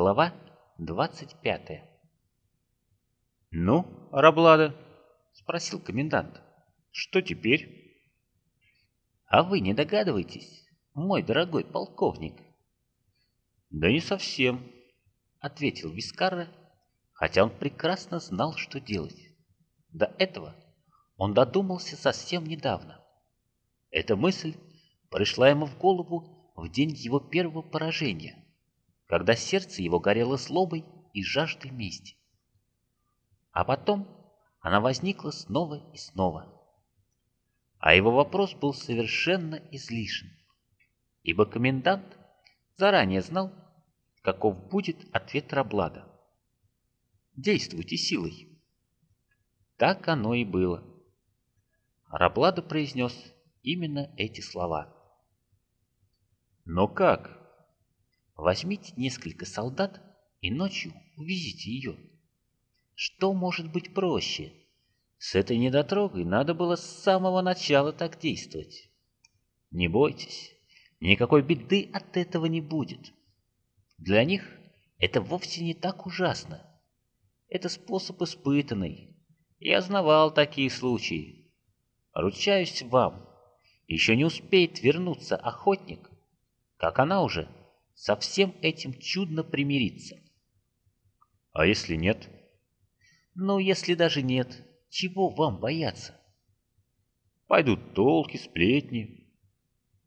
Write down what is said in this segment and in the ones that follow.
Глава 25 «Ну, Раблада?» — спросил комендант. «Что теперь?» «А вы не догадываетесь, мой дорогой полковник?» «Да не совсем», — ответил Вискарра, хотя он прекрасно знал, что делать. До этого он додумался совсем недавно. Эта мысль пришла ему в голову в день его первого поражения, когда сердце его горело злобой и жаждой мести. А потом она возникла снова и снова. А его вопрос был совершенно излишен, ибо комендант заранее знал, каков будет ответ Раблада. «Действуйте силой». Так оно и было. Раблада произнес именно эти слова. «Но как?» «Возьмите несколько солдат и ночью увезите ее». Что может быть проще? С этой недотрогой надо было с самого начала так действовать. Не бойтесь, никакой беды от этого не будет. Для них это вовсе не так ужасно. Это способ испытанный. Я знавал такие случаи. Ручаюсь вам, еще не успеет вернуться охотник, как она уже со всем этим чудно примирится. А если нет? Ну, если даже нет, чего вам бояться? Пойдут толки, сплетни.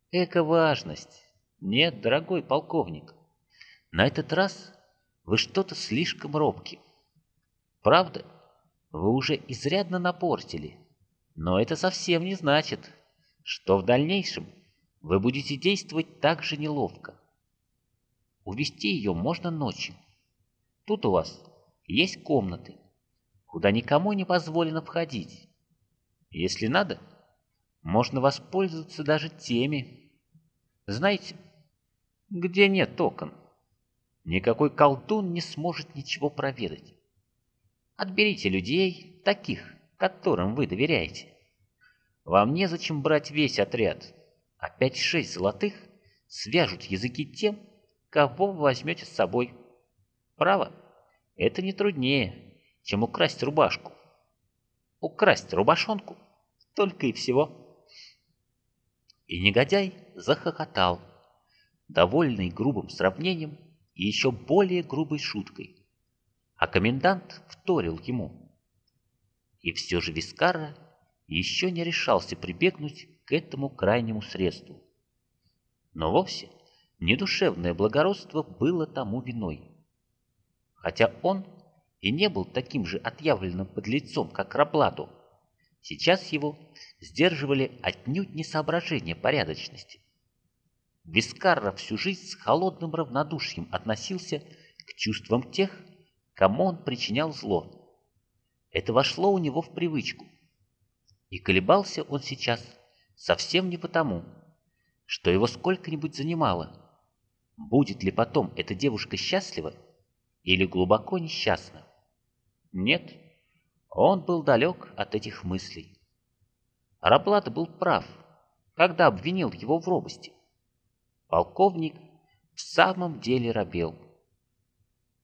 Эко-важность. Нет, дорогой полковник, на этот раз вы что-то слишком робки. Правда, вы уже изрядно напортили, но это совсем не значит, что в дальнейшем вы будете действовать так же неловко. Увести ее можно ночью. Тут у вас есть комнаты, куда никому не позволено входить. Если надо, можно воспользоваться даже теми. Знаете, где нет окон, никакой колдун не сможет ничего проведать. Отберите людей, таких, которым вы доверяете. Вам незачем брать весь отряд, а пять-шесть золотых свяжут языки тем, кого возьмете с собой. Право, это не труднее, чем украсть рубашку. Украсть рубашонку только и всего. И негодяй захохотал, довольный грубым сравнением и еще более грубой шуткой. А комендант вторил ему. И все же Вискара еще не решался прибегнуть к этому крайнему средству. Но вовсе недушевное благородство было тому виной. Хотя он и не был таким же отъявленным подлецом, как Рабладу. Сейчас его сдерживали отнюдь не соображения порядочности. Вискарра всю жизнь с холодным равнодушием относился к чувствам тех, кому он причинял зло. Это вошло у него в привычку. И колебался он сейчас совсем не потому, что его сколько-нибудь занимало. Будет ли потом эта девушка счастлива или глубоко несчастна? Нет, он был далек от этих мыслей. Раплата был прав, когда обвинил его в робости. Полковник в самом деле робел.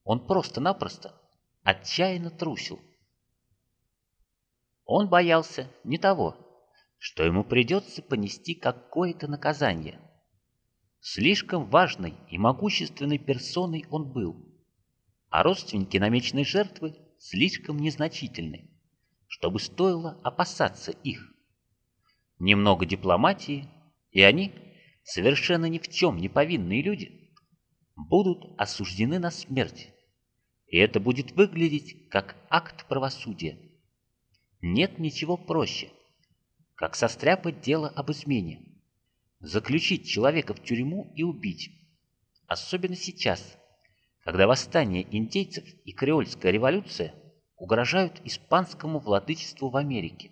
Он просто-напросто отчаянно трусил. Он боялся не того, что ему придется понести какое-то наказание. Слишком важной и могущественной персоной он был, а родственники намеченной жертвы слишком незначительны, чтобы стоило опасаться их. Немного дипломатии, и они, совершенно ни в чем не повинные люди, будут осуждены на смерть, и это будет выглядеть как акт правосудия. Нет ничего проще, как состряпать дело об измене, заключить человека в тюрьму и убить, особенно сейчас, когда восстание индейцев и креольская революция угрожают испанскому владычеству в Америке.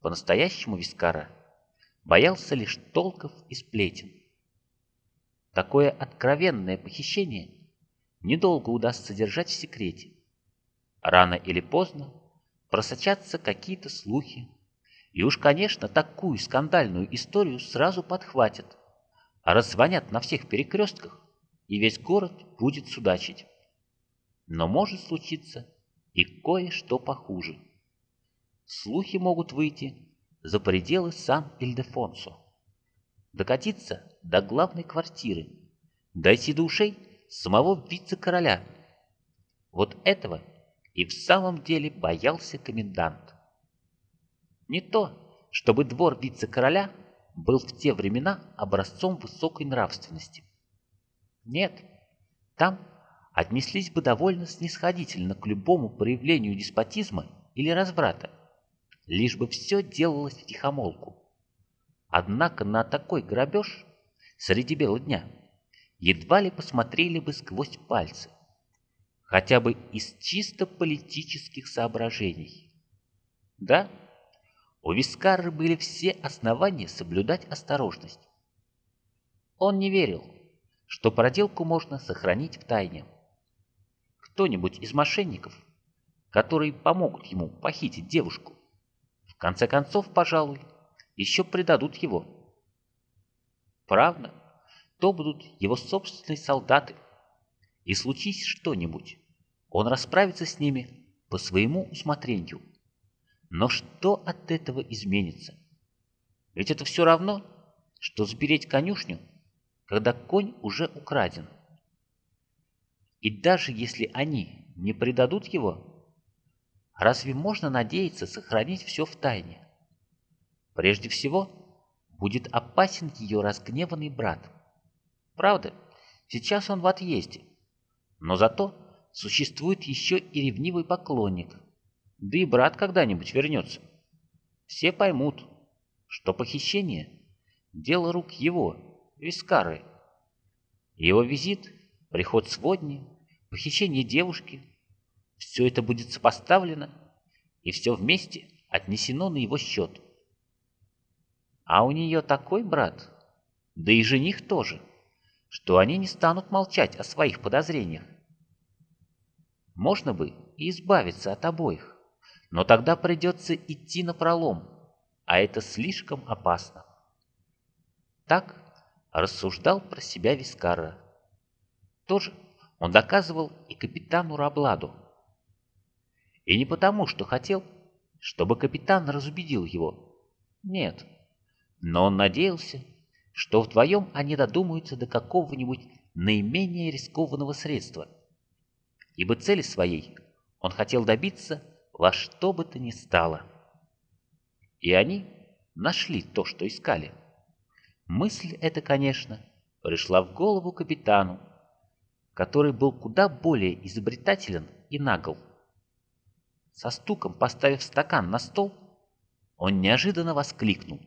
По-настоящему Вискара боялся лишь толков и сплетен. Такое откровенное похищение недолго удастся держать в секрете. Рано или поздно просочатся какие-то слухи, и уж, конечно, такую скандальную историю сразу подхватят, а раззвонят на всех перекрестках и весь город будет судачить. Но может случиться и кое-что похуже. Слухи могут выйти за пределы Сан-Ильдефонсо, докатиться до главной квартиры, дойти до ушей самого вице-короля. Вот этого и в самом деле боялся комендант. Не то, чтобы двор вице-короля был в те времена образцом высокой нравственности. Нет, там отнеслись бы довольно снисходительно к любому проявлению деспотизма или разврата, лишь бы все делалось тихомолку. Однако на такой грабеж среди бела дня едва ли посмотрели бы сквозь пальцы, хотя бы из чисто политических соображений. Да, у Вискары были все основания соблюдать осторожность. Он не верил, что проделку можно сохранить в тайне. Кто-нибудь из мошенников, которые помогут ему похитить девушку, в конце концов, пожалуй, еще предадут его. Правда, то будут его собственные солдаты, и случись что-нибудь, он расправится с ними по своему усмотрению. Но что от этого изменится? Ведь это все равно, что запереть конюшню, когда конь уже украден. И даже если они не предадут его, разве можно надеяться сохранить все в тайне? Прежде всего, будет опасен ее разгневанный брат. Правда, сейчас он в отъезде, но зато существует еще и ревнивый поклонник – да и брат когда-нибудь вернется. Все поймут, что похищение – дело рук его, Вискары. Его визит, приход сводни, похищение девушки – все это будет сопоставлено, и все вместе отнесено на его счет. А у нее такой брат, да и жених тоже, что они не станут молчать о своих подозрениях. Можно бы и избавиться от обоих. Но тогда придется идти на пролом, а это слишком опасно. Так рассуждал про себя Вискара. Тоже он доказывал и капитану Рабладу. И не потому, что хотел, чтобы капитан разубедил его. Нет, но он надеялся, что вдвоем они додумаются до какого-нибудь наименее рискованного средства. Ибо цели своей он хотел добиться во что бы то ни стало. И они нашли то, что искали. Мысль эта, конечно, пришла в голову капитану, который был куда более изобретателен и нагл. Со стуком поставив стакан на стол, он неожиданно воскликнул.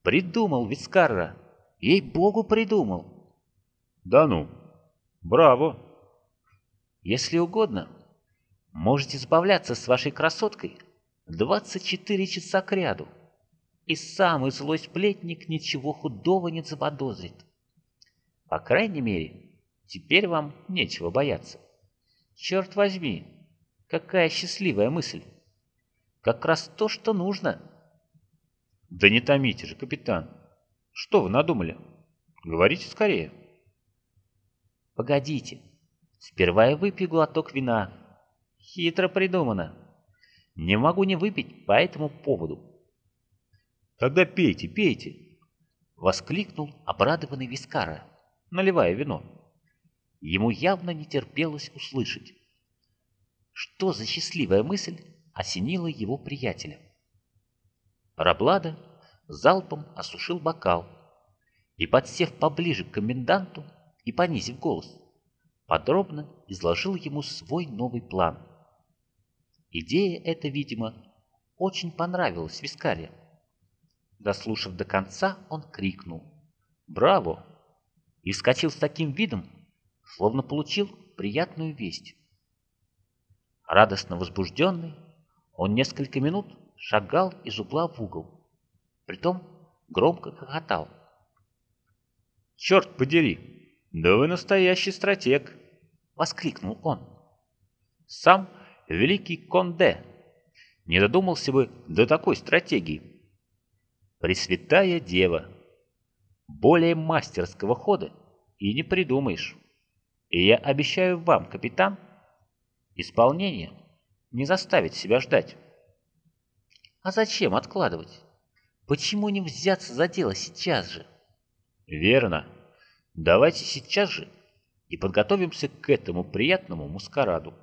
«Придумал, Вискарра! Ей-богу, придумал!» «Да ну! Браво!» «Если угодно, Можете сбавляться с вашей красоткой 24 часа кряду, и самый злой сплетник ничего худого не заподозрит. По крайней мере, теперь вам нечего бояться. Черт возьми, какая счастливая мысль! Как раз то, что нужно. Да не томите же, капитан. Что вы надумали? Говорите скорее. Погодите, сперва я выпью глоток вина, Хитро придумано. Не могу не выпить по этому поводу. Тогда пейте, пейте, воскликнул обрадованный Вискара, наливая вино. Ему явно не терпелось услышать. Что за счастливая мысль осенила его приятеля? Раблада залпом осушил бокал и, подсев поближе к коменданту и понизив голос, подробно изложил ему свой новый план – Идея эта, видимо, очень понравилась Вискаре. Дослушав до конца, он крикнул «Браво!» и вскочил с таким видом, словно получил приятную весть. Радостно возбужденный, он несколько минут шагал из угла в угол, притом громко хохотал. «Черт подери! Да вы настоящий стратег!» — воскликнул он. Сам великий Конде не додумался бы до такой стратегии. Пресвятая Дева более мастерского хода и не придумаешь. И я обещаю вам, капитан, исполнение не заставить себя ждать. А зачем откладывать? Почему не взяться за дело сейчас же? Верно. Давайте сейчас же и подготовимся к этому приятному маскараду.